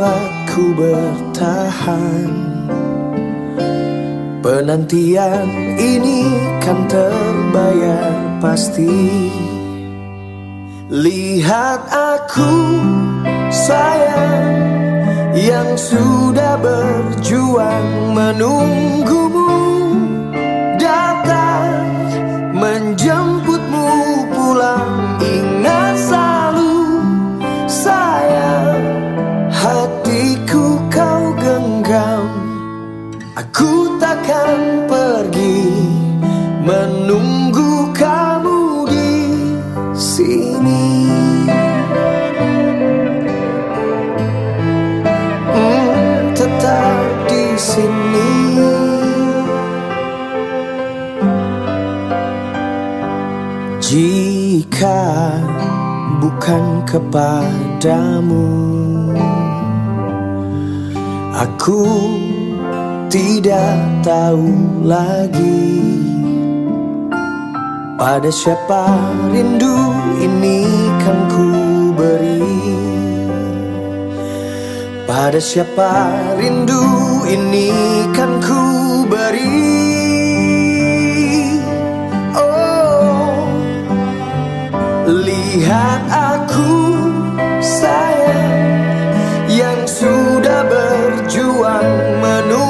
membuatku bertahan. Penantian ini kan terbayar pasti. Lihat aku sayang Yang sudah berjuang menunggumu takkan pergi menunggu kamu di sini. Hmm, tetap di sini. Jika bukan kepadamu, aku tidak tahu lagi pada siapa rindu ini kan ku beri. Pada siapa rindu ini kan ku beri. Oh lihat aku sayang yang sudah berjuang menunggumu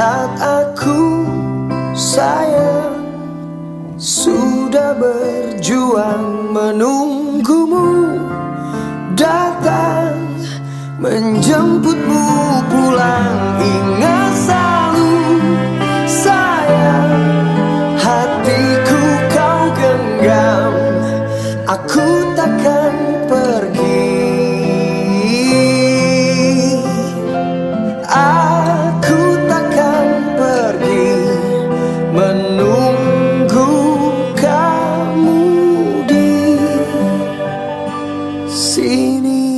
Lihat aku sayang Sudah berjuang menunggumu Datang menjemputmu pulang. Ingat saya see